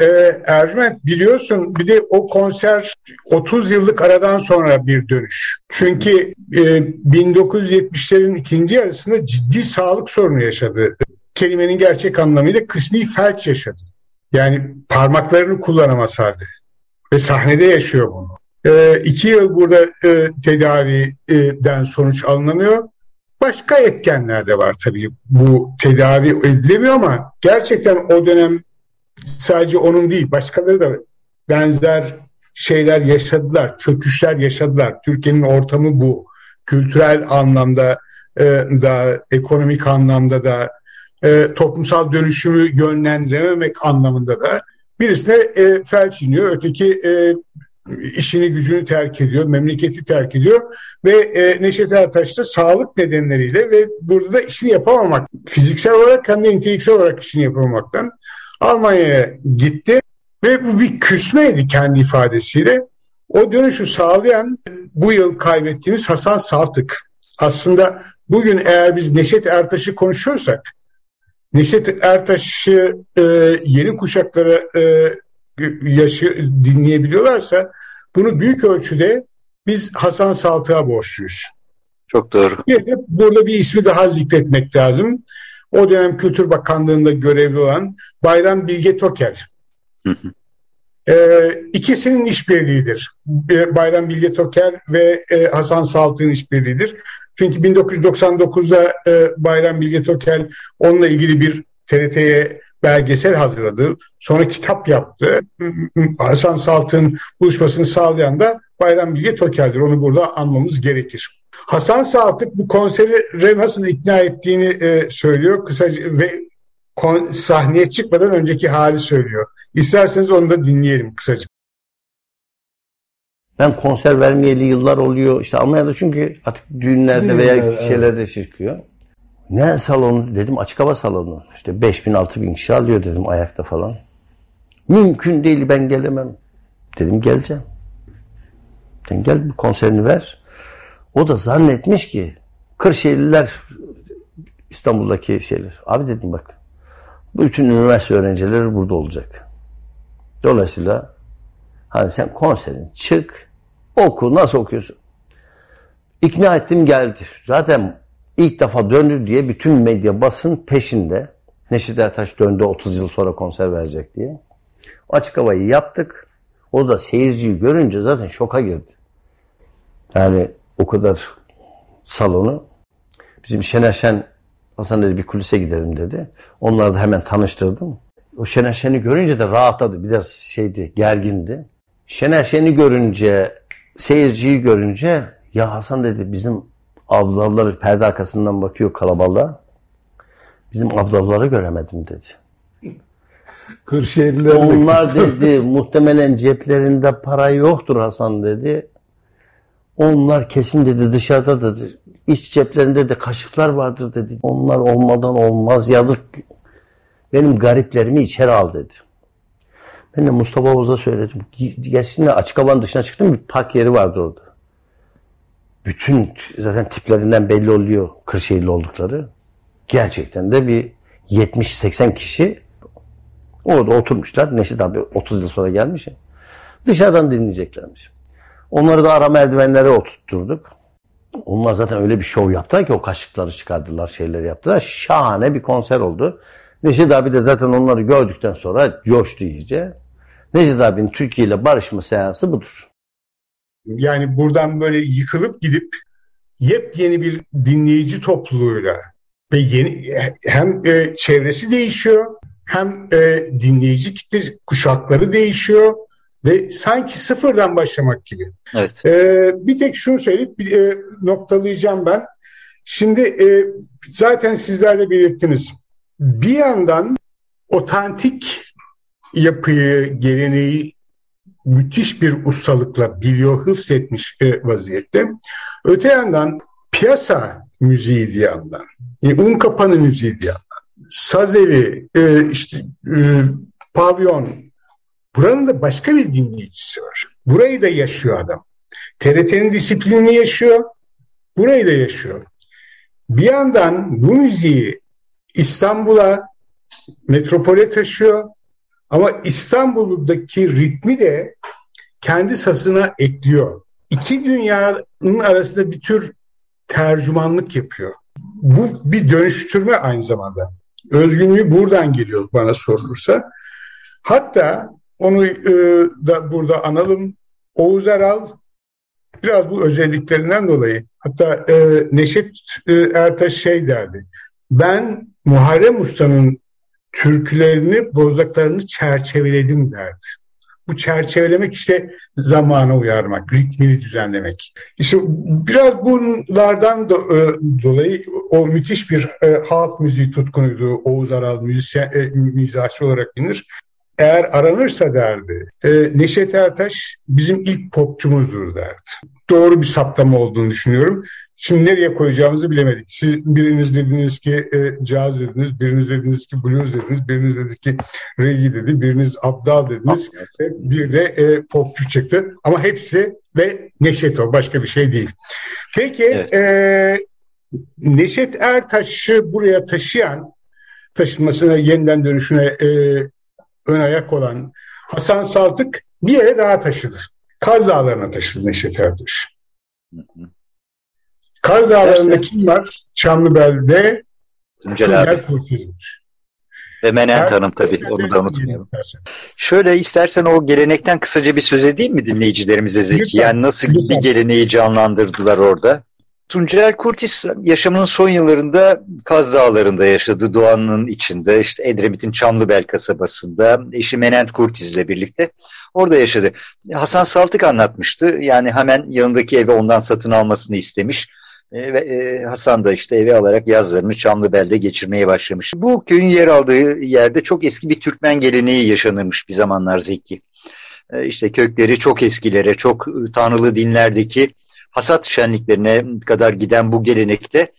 [SPEAKER 4] Ee, Ercüment biliyorsun bir de o konser 30 yıllık aradan sonra bir dönüş. Çünkü e, 1970'lerin ikinci yarısında ciddi sağlık sorunu yaşadı. Kelimenin gerçek anlamıyla kısmi felç yaşadı. Yani parmaklarını kullanamaz halde. Ve sahnede yaşıyor bunu. E, iki yıl burada e, tedaviden sonuç alınamıyor. Başka etkenler de var tabii. Bu tedavi edilemiyor ama gerçekten o dönem sadece onun değil başkaları da benzer şeyler yaşadılar, çöküşler yaşadılar. Türkiye'nin ortamı bu. Kültürel anlamda e, da, ekonomik anlamda da e, toplumsal dönüşümü yönlendirememek anlamında da birisine e, felç iniyor, öteki e, işini gücünü terk ediyor, memleketi terk ediyor ve e, Neşet Ertaş da sağlık nedenleriyle ve burada da işini yapamamak, fiziksel olarak hem de niteliksel olarak işini yapamamaktan Almanya'ya gitti ve bu bir küsmeydi kendi ifadesiyle. O dönüşü sağlayan bu yıl kaybettiğimiz Hasan Saltık. Aslında bugün eğer biz Neşet Ertaş'ı konuşuyorsak, Neşet Ertaş'ı e, yeni kuşaklara e, yaşı dinleyebiliyorlarsa bunu büyük ölçüde biz Hasan Saltık'a borçluyuz.
[SPEAKER 5] Çok doğru.
[SPEAKER 4] Bir de burada bir ismi daha zikretmek lazım. O dönem Kültür Bakanlığı'nda görevli olan Bayram Bilge Toker. Hı hı. Ee, ikisinin işbirliğidir. Bayram Bilge Toker ve e, Hasan Saltık'ın işbirliğidir. Çünkü 1999'da e, Bayram Bilge Toker onunla ilgili bir TRT'ye belgesel hazırladı. Sonra kitap yaptı. Hasan Saltık'ın buluşmasını sağlayan da Bayram Bilge Toker'dir. Onu burada anmamız gerekir. Hasan Saltık bu konsere nasıl ikna ettiğini e, söylüyor. Kısaca ve kon, sahneye çıkmadan önceki hali söylüyor. İsterseniz onu da dinleyelim kısaca.
[SPEAKER 11] Ben konser vermeyeli yıllar oluyor. İşte Almanya'da çünkü artık düğünlerde veya evet. şeylerde çıkıyor. Ne salonu dedim açık hava salonu. İşte 5000 6000 kişi alıyor dedim ayakta falan. Mümkün değil ben gelemem. Dedim geleceğim. Sen gel bir konserini ver. O da zannetmiş ki Kırşehirliler İstanbul'daki şeyler. Abi dedim bak bütün üniversite öğrencileri burada olacak. Dolayısıyla hani sen konserin çık oku nasıl okuyorsun? İkna ettim geldi. Zaten ilk defa döndü diye bütün medya basın peşinde. Neşet Ertaş döndü 30 yıl sonra konser verecek diye. Açık havayı yaptık. O da seyirciyi görünce zaten şoka girdi. Yani o kadar salonu. Bizim Şener Şen Hasan dedi bir kulise gidelim dedi. Onları da hemen tanıştırdım. O Şener Şen'i görünce de rahatladı. Biraz şeydi, gergindi. Şener Şen'i görünce, seyirciyi görünce ya Hasan dedi bizim ablaları perde arkasından bakıyor kalabalığa. Bizim ablaları göremedim dedi.
[SPEAKER 12] Kırşehirliler
[SPEAKER 11] Onlar dedi muhtemelen ceplerinde para yoktur Hasan dedi. Onlar kesin dedi dışarıda dedi. İç ceplerinde de kaşıklar vardır dedi. Onlar olmadan olmaz yazık. Benim gariplerimi içeri al dedi. Ben de Mustafa Boz'a söyledim. Gerçekten açık havanın dışına çıktım bir park yeri vardı orada. Bütün zaten tiplerinden belli oluyor Kırşehirli oldukları. Gerçekten de bir 70-80 kişi orada oturmuşlar. Neşet abi 30 yıl sonra gelmiş. Dışarıdan dinleyeceklermiş. Onları da ara merdivenlere oturtturduk. Onlar zaten öyle bir şov yaptılar ki o kaşıkları çıkardılar, şeyleri yaptılar. Şahane bir konser oldu. Neşet abi de zaten onları gördükten sonra coştu iyice. Neşet abinin Türkiye ile barışma seansı budur.
[SPEAKER 4] Yani buradan böyle yıkılıp gidip yepyeni bir dinleyici topluluğuyla ve yeni hem e, çevresi değişiyor hem e, dinleyici kitle kuşakları değişiyor ve sanki sıfırdan başlamak gibi.
[SPEAKER 5] Evet.
[SPEAKER 4] Ee, bir tek şunu söyleyip bir, e, noktalayacağım ben. Şimdi e, zaten sizler de belirttiniz. Bir yandan otantik yapıyı, geleneği müthiş bir ustalıkla biliyor, hıfzetmiş e, vaziyette. Öte yandan piyasa müziği diye yandan, e, un kapanı müziği diye yandan, saz evi, e, işte e, pavyon, Buranın da başka bir dinleyicisi var. Burayı da yaşıyor adam. TRT'nin disiplinini yaşıyor, burayı da yaşıyor. Bir yandan bu müziği İstanbul'a, metropole taşıyor ama İstanbul'daki ritmi de kendi sasına ekliyor. İki dünyanın arasında bir tür tercümanlık yapıyor. Bu bir dönüştürme aynı zamanda. Özgünlüğü buradan geliyor bana sorulursa. Hatta onu e, da burada analım. Oğuz Eral biraz bu özelliklerinden dolayı hatta e, Neşet e, Ertaş şey derdi. Ben Muharrem Usta'nın türkülerini, bozdaklarını çerçeveledim derdi. bu çerçevelemek işte zamana uyarmak, ritmini düzenlemek. İşte biraz bunlardan do, e, dolayı o müthiş bir e, halk müziği tutkunuydu. Oğuz Aral müzisyen, e, mizahçı olarak bilinir. Eğer aranırsa derdi, e, Neşet Ertaş bizim ilk popçumuzdur derdi. Doğru bir saptama olduğunu düşünüyorum. Şimdi nereye koyacağımızı bilemedik. Siz biriniz dediniz ki e, caz dediniz, biriniz dediniz ki blues dediniz, biriniz dedi ki reggae dedi, biriniz abdal dediniz ve bir de e, popçu çıktı. Ama hepsi ve Neşet o başka bir şey değil. Peki evet. e, Neşet Ertaş'ı buraya taşıyan taşınmasına yeniden dönüşüne e, ön ayak olan Hasan Saltık bir yere daha taşıdı. Kaz Dağları'na taşıdı Neşet Ertaş. Kaz Dağları'nda kim var? Çamlıbel'de
[SPEAKER 5] Tuncel abi. Ve Menent Hanım tabii onu da unutmayalım. Şöyle istersen o gelenekten kısaca bir söz edeyim mi dinleyicilerimize Zeki? Lütfen, yani nasıl lütfen. bir geleneği canlandırdılar orada? Tuncel Kurtis yaşamının son yıllarında Kaz Dağları'nda yaşadı. Doğanın içinde işte Edremit'in Çamlıbel kasabasında eşi Menent Kurtis ile birlikte orada yaşadı. Hasan Saltık anlatmıştı. Yani hemen yanındaki evi ondan satın almasını istemiş. E, ve e, Hasan da işte evi alarak yazlarını Çamlıbel'de geçirmeye başlamış. Bu köyün yer aldığı yerde çok eski bir Türkmen geleneği yaşanırmış bir zamanlar Zeki. E, işte kökleri çok eskilere, çok tanrılı dinlerdeki hasat şenliklerine kadar giden bu gelenekte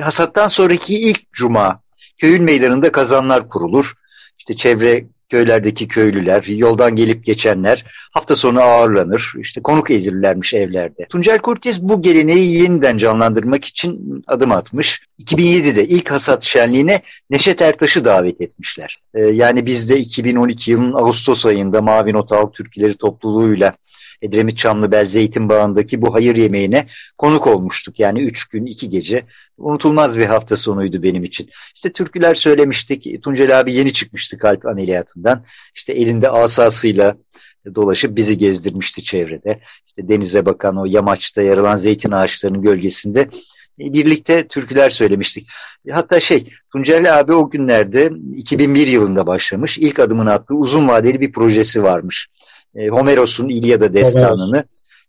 [SPEAKER 5] hasattan sonraki ilk cuma köyün meydanında kazanlar kurulur. İşte çevre köylerdeki köylüler, yoldan gelip geçenler hafta sonu ağırlanır. İşte konuk edilirlermiş evlerde. Tuncel Kurtiz bu geleneği yeniden canlandırmak için adım atmış. 2007'de ilk hasat şenliğine Neşet Ertaş'ı davet etmişler. Ee, yani biz de 2012 yılının Ağustos ayında Mavi Not Halk Türküleri topluluğuyla Edremit Çamlıbel Zeytin Bağı'ndaki bu hayır yemeğine konuk olmuştuk. Yani üç gün iki gece unutulmaz bir hafta sonuydu benim için. İşte türküler söylemiştik. Tuncel abi yeni çıkmıştı kalp ameliyatından. İşte elinde asasıyla dolaşıp bizi gezdirmişti çevrede. İşte denize bakan o yamaçta yer alan zeytin ağaçlarının gölgesinde e, birlikte türküler söylemiştik. Hatta şey Tuncel abi o günlerde 2001 yılında başlamış. İlk adımını attığı uzun vadeli bir projesi varmış e, Homeros'un İlyada destanını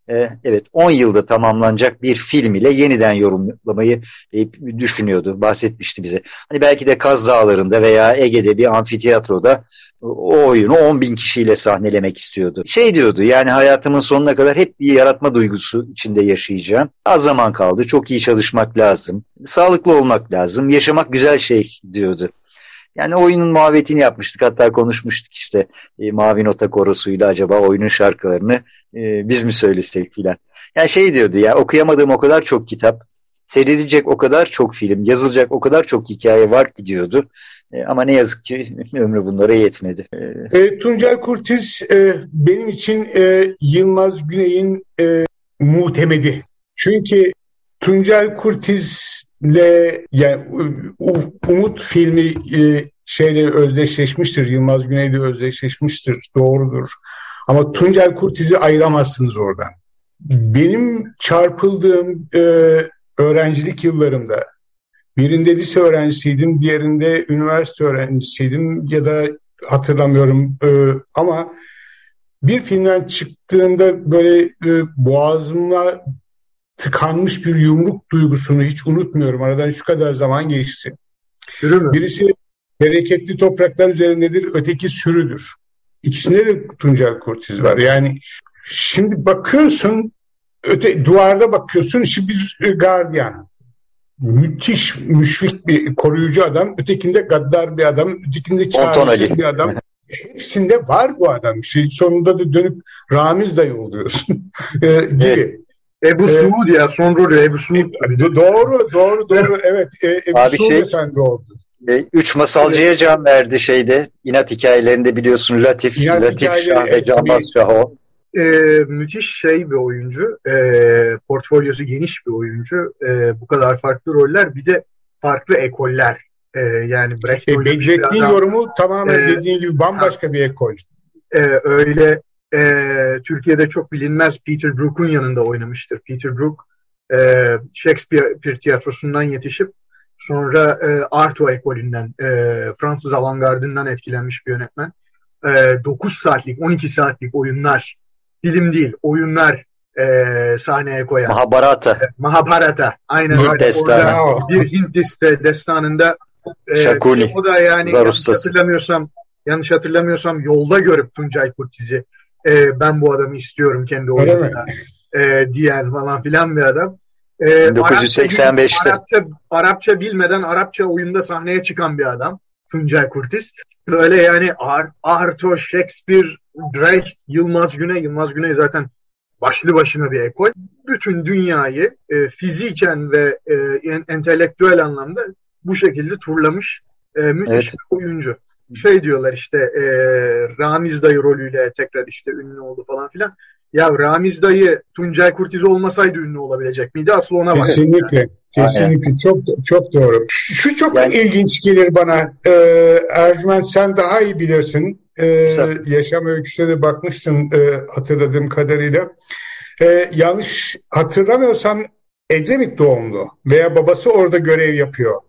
[SPEAKER 5] e, evet 10 yılda tamamlanacak bir film ile yeniden yorumlamayı e, düşünüyordu, bahsetmişti bize. Hani belki de Kaz Dağları'nda veya Ege'de bir amfiteyatroda o oyunu 10 bin kişiyle sahnelemek istiyordu. Şey diyordu yani hayatımın sonuna kadar hep bir yaratma duygusu içinde yaşayacağım. Az zaman kaldı, çok iyi çalışmak lazım, sağlıklı olmak lazım, yaşamak güzel şey diyordu. Yani oyunun muhabbetini yapmıştık. Hatta konuşmuştuk işte e, Mavi Nota korosuyla acaba oyunun şarkılarını e, biz mi söylesek filan. Yani şey diyordu ya okuyamadığım o kadar çok kitap, seyredilecek o kadar çok film, yazılacak o kadar çok hikaye var ki diyordu. E, ama ne yazık ki ömrü bunlara yetmedi.
[SPEAKER 4] E, e, Kurtiz e, benim için e, Yılmaz Güney'in e, muhtemedi. Çünkü Tuncel Kurtiz ile yani Umut filmi e, şeyle özdeşleşmiştir. Yılmaz Güney'le özdeşleşmiştir. Doğrudur. Ama Tuncel Kurtiz'i ayıramazsınız oradan. Benim çarpıldığım e, öğrencilik yıllarımda birinde lise öğrencisiydim, diğerinde üniversite öğrencisiydim ya da hatırlamıyorum e, ama bir filmden çıktığında böyle e, boğazıma tıkanmış bir yumruk duygusunu hiç unutmuyorum. Aradan şu kadar zaman geçti. Sürü mü? Birisi bereketli topraklar üzerindedir, öteki sürüdür. İkisinde de Tuncel Kurtiz var. Yani şimdi bakıyorsun, öte duvarda bakıyorsun, işte bir gardiyan. Müthiş, müşfik bir koruyucu adam. Ötekinde gaddar bir adam, ötekinde çağrışır bir adam. Hepsinde var bu adam. İşte sonunda da dönüp Ramiz dayı oluyorsun ee, gibi. Evet.
[SPEAKER 7] Ebu ee, Suud ya son rolü Ebu Suud.
[SPEAKER 4] Doğru doğru doğru evet e, Ebu Abi Suud şey, efendi oldu.
[SPEAKER 5] E, üç masalcıya evet. can verdi şeyde. İnat hikayelerinde biliyorsun Latif, İnat Latif Şah ve Canbaz Şah o.
[SPEAKER 7] E, müthiş şey bir oyuncu. E, portfolyosu geniş bir oyuncu. E, bu kadar farklı roller bir de farklı ekoller. E, yani Brecht
[SPEAKER 4] e, Bedrettin yorumu tamamen e, dediğin gibi bambaşka ha, bir ekol.
[SPEAKER 7] E, öyle e, Türkiye'de çok bilinmez Peter Brook'un yanında oynamıştır. Peter Brook e, Shakespeare tiyatrosundan yetişip sonra e, Arto ekolünden, e, Fransız avantgardından etkilenmiş bir yönetmen. e, 9 saatlik, 12 saatlik oyunlar, film değil, oyunlar e, sahneye koyan.
[SPEAKER 5] Mahabharata.
[SPEAKER 7] Mahabharata. Aynen
[SPEAKER 5] Hint
[SPEAKER 7] öyle.
[SPEAKER 5] destanı.
[SPEAKER 7] Orada bir Hint destanında e,
[SPEAKER 5] Şakuni.
[SPEAKER 7] o da yani
[SPEAKER 5] Zar
[SPEAKER 7] yanlış hatırlamıyorsam yanlış hatırlamıyorsam yolda görüp Tuncay Kurtiz'i e, ben bu adamı istiyorum kendi
[SPEAKER 4] Öyle
[SPEAKER 7] oyununda e, diyen falan filan bir adam. E,
[SPEAKER 5] 1985'te.
[SPEAKER 7] Arapça, Arapça, bilmeden Arapça oyunda sahneye çıkan bir adam. Tuncay Kurtiz. Böyle yani Ar Arto, Shakespeare, Brecht, Yılmaz Güney. Yılmaz Güney zaten başlı başına bir ekol. Bütün dünyayı e, fiziken ve e, en- entelektüel anlamda bu şekilde turlamış e, müthiş
[SPEAKER 5] Evet.
[SPEAKER 7] bir oyuncu. Şey diyorlar işte e, Ramiz dayı rolüyle tekrar işte ünlü oldu falan filan. Ya Ramiz dayı Tuncay Kurtiz olmasaydı ünlü olabilecek miydi? Aslı ona bak.
[SPEAKER 4] Kesinlikle. Kesinlikle. Çok çok doğru. Şu şu çok
[SPEAKER 5] Yani-
[SPEAKER 4] ilginç gelir bana. Ee, Ercüment sen daha iyi bilirsin. Ee, yaşam öyküsüne de bakmıştın e, hatırladığım kadarıyla. Ee, yanlış hatırlamıyorsam Edremit doğumlu veya babası orada görev yapıyor.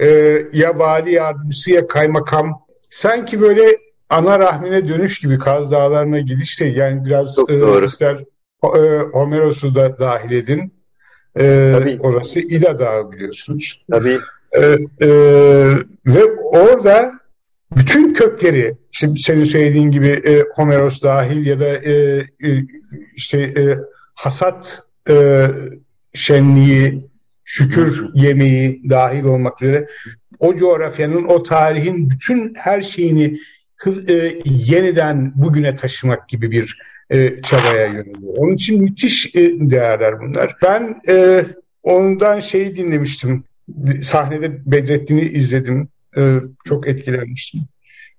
[SPEAKER 4] Ee, ya vali yardımcısı ya kaymakam. Sanki böyle ana rahmine dönüş gibi Kaz Dağları'na gidiş de yani biraz
[SPEAKER 5] Çok
[SPEAKER 4] e, ister e, Homeros'u da dahil edin.
[SPEAKER 5] Tabii.
[SPEAKER 4] orası İda Dağı biliyorsunuz.
[SPEAKER 5] Tabii
[SPEAKER 4] Ee, e, ve orada bütün kökleri işte senin söylediğin gibi e, Homeros dahil ya da e, e, işte e, hasat e, şenliği, şükür yemeği dahil olmak üzere o coğrafyanın, o tarihin bütün her şeyini e, yeniden bugüne taşımak gibi bir e, çabaya yöneliyor. Onun için müthiş e, değerler bunlar. Ben e, ondan şeyi dinlemiştim. Sahnede Bedrettin'i izledim. E, çok etkilenmiştim.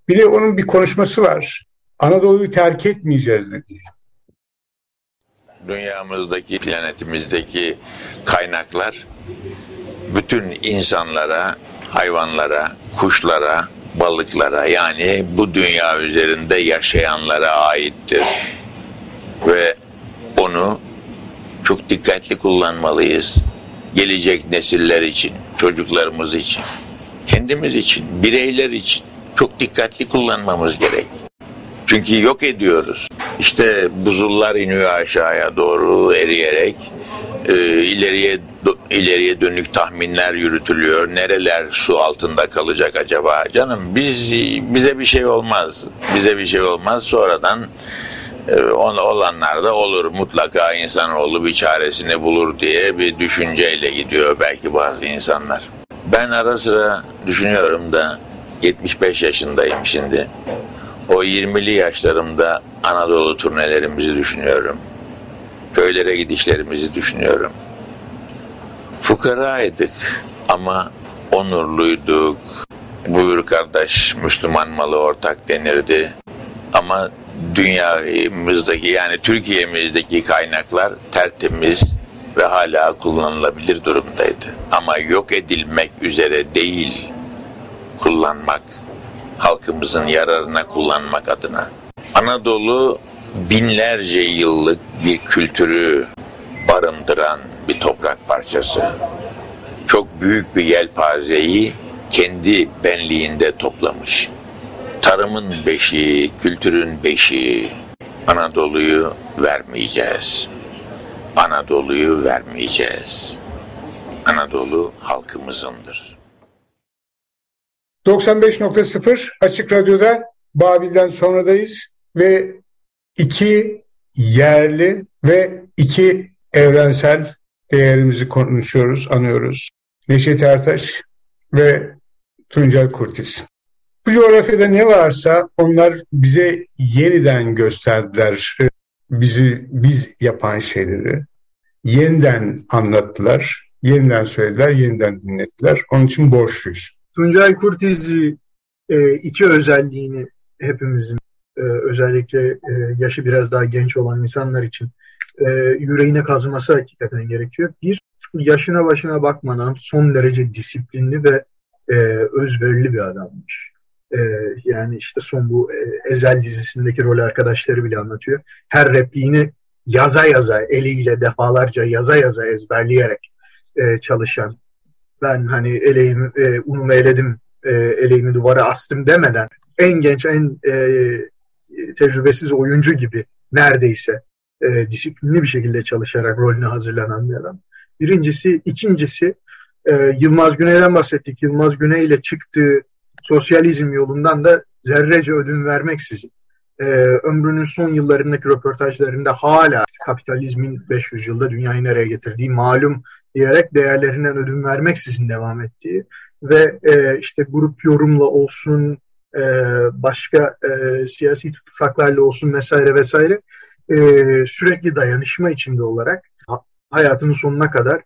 [SPEAKER 4] Bir de onun bir konuşması var. Anadolu'yu terk etmeyeceğiz dedi.
[SPEAKER 6] dünyamızdaki, planetimizdeki kaynaklar bütün insanlara, hayvanlara, kuşlara, balıklara yani bu dünya üzerinde yaşayanlara aittir. Ve onu çok dikkatli kullanmalıyız. Gelecek nesiller için, çocuklarımız için, kendimiz için, bireyler için çok dikkatli kullanmamız gerek. Çünkü yok ediyoruz. İşte buzullar iniyor aşağıya doğru eriyerek e, ileriye ileriye dönük tahminler yürütülüyor. Nereler su altında kalacak acaba? Canım biz bize bir şey olmaz. Bize bir şey olmaz. Sonradan e, olanlar da olur. Mutlaka insanoğlu bir çaresini bulur diye bir düşünceyle gidiyor belki bazı insanlar. Ben ara sıra düşünüyorum da 75 yaşındayım şimdi. O 20'li yaşlarımda Anadolu turnelerimizi düşünüyorum. Köylere gidişlerimizi düşünüyorum. Fukaraydık ama onurluyduk. Buyur kardeş Müslüman malı ortak denirdi. Ama dünyamızdaki yani Türkiye'mizdeki kaynaklar tertemiz ve hala kullanılabilir durumdaydı. Ama yok edilmek üzere değil kullanmak, halkımızın yararına kullanmak adına. Anadolu binlerce yıllık bir kültürü barındıran bir toprak parçası. Çok büyük bir yelpazeyi kendi benliğinde toplamış. Tarımın beşiği, kültürün beşiği Anadolu'yu vermeyeceğiz. Anadolu'yu vermeyeceğiz. Anadolu halkımızındır.
[SPEAKER 4] 95.0 Açık Radyo'da Babil'den sonradayız ve iki yerli ve iki evrensel değerimizi konuşuyoruz, anıyoruz. Neşet Ertaş ve Tuncel Kurtiz. Bu coğrafyada ne varsa onlar bize yeniden gösterdiler. e, Bizi biz yapan şeyleri yeniden anlattılar, yeniden söylediler, yeniden dinlettiler. Onun için borçluyuz.
[SPEAKER 7] Tuncay Kurtiz'i e, iki özelliğini hepimizin e, özellikle e, yaşı biraz daha genç olan insanlar için e, yüreğine kazıması hakikaten gerekiyor. Bir, yaşına başına bakmadan son derece disiplinli ve e, özverili bir adammış. E, yani işte son bu e, Ezel dizisindeki rol arkadaşları bile anlatıyor. Her repliğini yaza yaza, eliyle defalarca yaza yaza ezberleyerek e, çalışan ben hani eleğimi, e, unumu eledim, e, eleğimi duvara astım demeden en genç, en e, tecrübesiz oyuncu gibi neredeyse e, disiplinli bir şekilde çalışarak rolüne hazırlanan bir adam. Birincisi. ikincisi e, Yılmaz Güney'den bahsettik. Yılmaz Güney ile çıktığı sosyalizm yolundan da zerrece ödün vermeksizin e, ömrünün son yıllarındaki röportajlarında hala kapitalizmin 500 yılda dünyayı nereye getirdiği malum diyerek değerlerinden ödün vermeksizin devam ettiği ve e, işte grup yorumla olsun e, başka e, siyasi tutuklarla olsun vesaire vesaire e, sürekli dayanışma içinde olarak hayatının sonuna kadar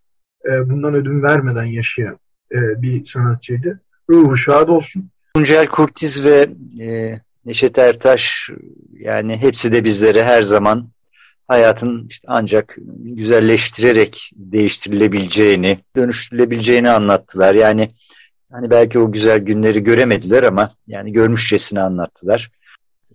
[SPEAKER 7] e, bundan ödün vermeden yaşayan e, bir sanatçıydı. Ruhu şad olsun.
[SPEAKER 5] Tuncel Kurtiz ve e, Neşet Ertaş yani hepsi de bizlere her zaman hayatın işte ancak güzelleştirerek değiştirilebileceğini, dönüştürülebileceğini anlattılar. Yani hani belki o güzel günleri göremediler ama yani görmüşçesini anlattılar.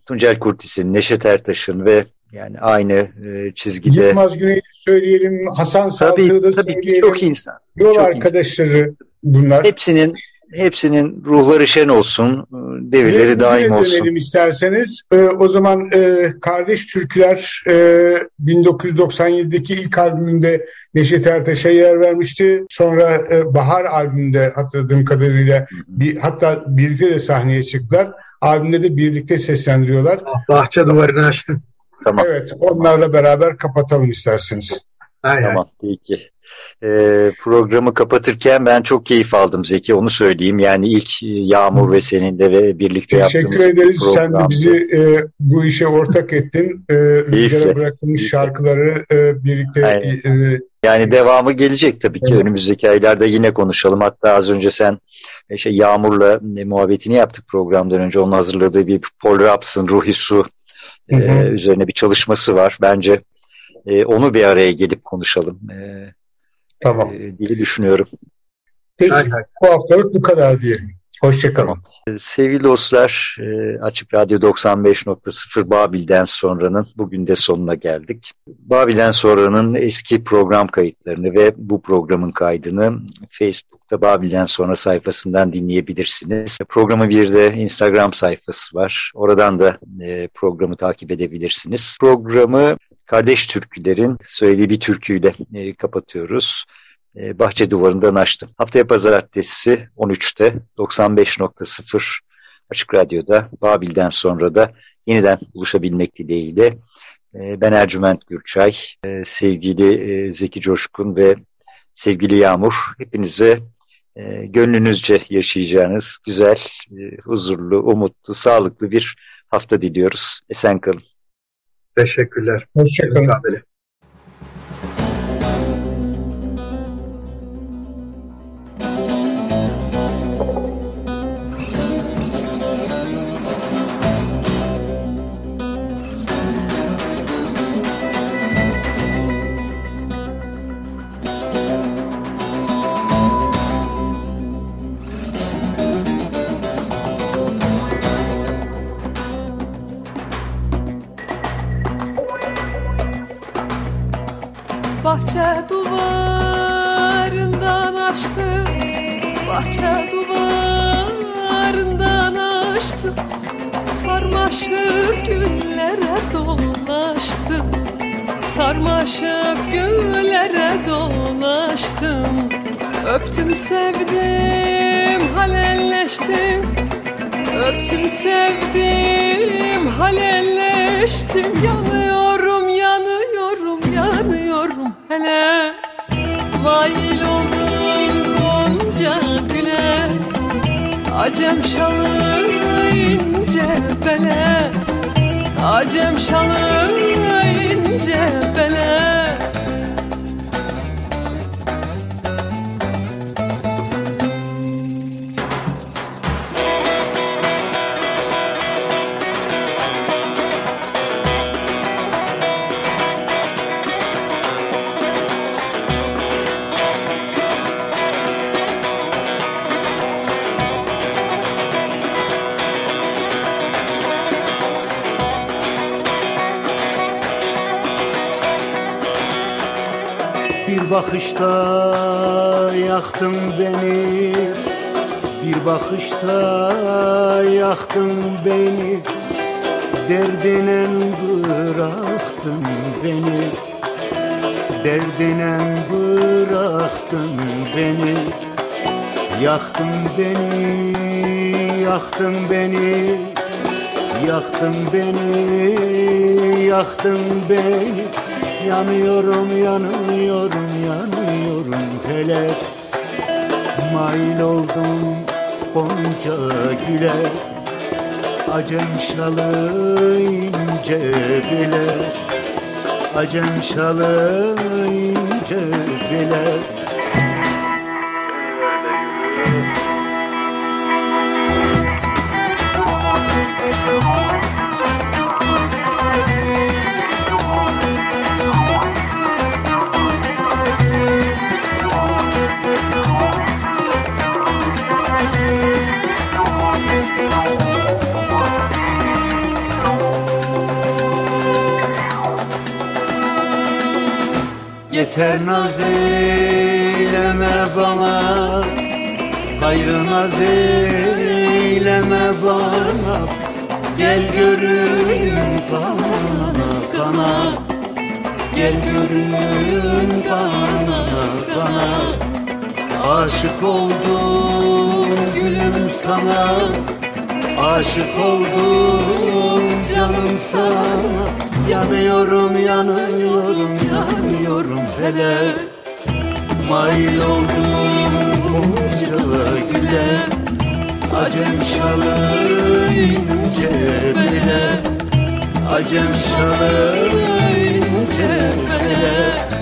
[SPEAKER 5] Tuncel Kurtis'in, Neşet Ertaş'ın ve yani aynı e, çizgide.
[SPEAKER 4] Yılmaz Güney'i söyleyelim, Hasan Saltık'ı da
[SPEAKER 5] tabii,
[SPEAKER 4] söyleyelim.
[SPEAKER 5] Çok insan.
[SPEAKER 4] Yol
[SPEAKER 5] çok
[SPEAKER 4] arkadaşları
[SPEAKER 5] insan.
[SPEAKER 4] bunlar.
[SPEAKER 5] Hepsinin Hepsinin ruhları şen olsun, devirleri daim olsun.
[SPEAKER 4] dönelim isterseniz. Ee, o zaman e, Kardeş Türküler e, 1997'deki ilk albümünde Neşet Ertaş'a yer vermişti. Sonra e, Bahar albümünde hatırladığım kadarıyla bir, hatta birlikte de sahneye çıktılar. Albümde de birlikte seslendiriyorlar.
[SPEAKER 7] Bahçe duvarını açtın.
[SPEAKER 5] Tamam.
[SPEAKER 4] Evet, onlarla beraber kapatalım isterseniz.
[SPEAKER 7] Hay
[SPEAKER 5] Tamam, peki. Ee, programı kapatırken ben çok keyif aldım Zeki onu söyleyeyim. Yani ilk e, Yağmur ve seninle ve birlikte
[SPEAKER 4] Teşekkür
[SPEAKER 5] yaptığımız
[SPEAKER 4] ederiz. Sen de bizi e, bu işe ortak ettin. E, rüzgara bırakılmış şarkıları e, birlikte
[SPEAKER 5] Aynen.
[SPEAKER 4] e,
[SPEAKER 5] Yani devamı gelecek tabii ki.
[SPEAKER 4] Evet.
[SPEAKER 5] Önümüzdeki aylarda yine konuşalım. Hatta az önce sen e, şey Yağmur'la e, muhabbetini yaptık programdan önce. Onun hazırladığı bir Paul Raps'ın Ruhi Su e,
[SPEAKER 4] Hı
[SPEAKER 5] üzerine bir çalışması var. Bence e, onu bir araya gelip konuşalım e,
[SPEAKER 4] tamam.
[SPEAKER 5] e, diye düşünüyorum.
[SPEAKER 4] Peki bu haftalık bu kadar diyelim. Hoşçakalın.
[SPEAKER 5] E, Sevgili dostlar, e, Açık Radyo 95.0 Babil'den sonranın bugün de sonuna geldik. Babil'den sonranın eski program kayıtlarını ve bu programın kaydını Facebook'ta Babil'den sonra sayfasından dinleyebilirsiniz. Programı bir de Instagram sayfası var. Oradan da e, programı takip edebilirsiniz. Programı Kardeş Türkülerin söylediği bir türküyle e, kapatıyoruz. E, Bahçe Duvarı'ndan açtım. Haftaya pazartesi 13'te 95.0 Açık Radyo'da Babil'den sonra da yeniden buluşabilmek dileğiyle e, ben Ercüment Gürçay, sevgili Zeki Coşkun ve sevgili Yağmur hepinize gönlünüzce yaşayacağınız güzel, huzurlu, umutlu, sağlıklı bir hafta diliyoruz. Esen kalın.
[SPEAKER 7] Teşekkürler.
[SPEAKER 4] Hoşçakalın.
[SPEAKER 12] Bahçe duvarından açtım Sarmaşık güllere dolaştım Sarmaşık güllere dolaştım. Öptüm sevdim halelleştim. Öptüm sevdim halelleştim. Yanıyorum yanıyorum yanıyorum hele. Mail oldum Acem şalı ince bele. Acem şalı
[SPEAKER 10] bakışta yaktın beni.
[SPEAKER 9] Bir bakışta yaktın beni. Derdine bıraktın beni. Derdine bıraktın beni. Yaktın beni, yaktın beni. Yaktın beni, yaktın beni. Yanıyorum, yanıyorum, yanıyorum hele. Mail oldum Gonca güle. Acem şalı ince bile. Acem şalı ince bile Yeter naz eyleme bana Gayrı naz eyleme bana. Gel görün kana kana Gel görün kana kana Aşık oldum gülüm sana. Aşık oldum canım sana. Yanıyorum, yanıyorum, yanıyorum hele. Mail oldum bunca güle. Acem şalı ince bile Acem şalı ince bile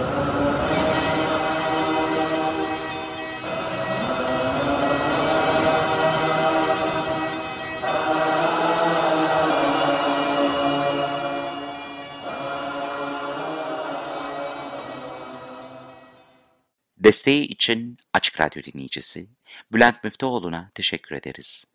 [SPEAKER 1] Desteği için Açık Radyo dinleyicisi Bülent Müftüoğlu'na teşekkür ederiz.